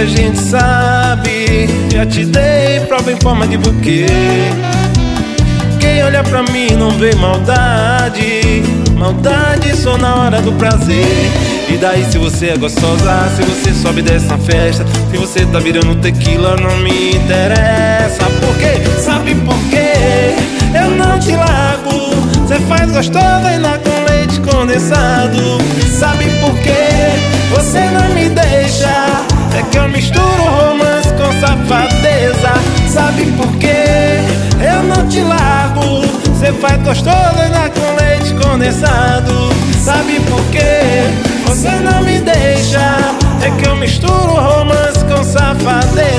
muita gente sabe. Já te dei prova em forma de buquê. Quem olha pra mim não vê maldade. Maldade só na hora do prazer. E daí se você é gostosa, se você sobe dessa festa, se você tá virando tequila, não me interessa. Por quê? Sabe por quê? Eu não te largo. Você faz gostosa e na com leite condensado. Sabe por quê? Você não me deixa. É que eu misturo romance com safadeza. Sabe por quê? Eu não te largo. Você faz gostosa Sabe por quê? Você não me deixa. É que eu misturo romance com safadeza.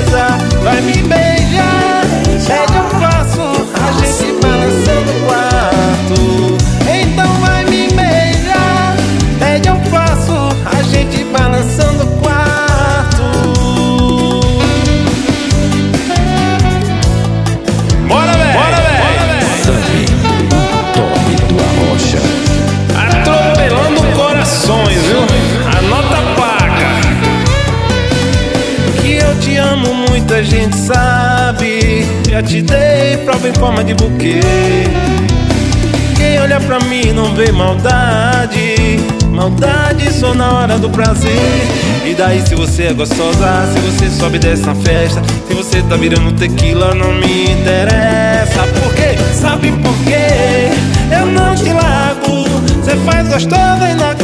Muita gente sabe. Já te dei prova em forma de buquê. Quem olha pra mim não vê maldade. Maldade só na hora do prazer. E daí se você é gostosa, se você sobe dessa festa, se você tá virando tequila, não me interessa. Por quê? Sabe por quê? Eu não te largo. Você faz gostosa e na.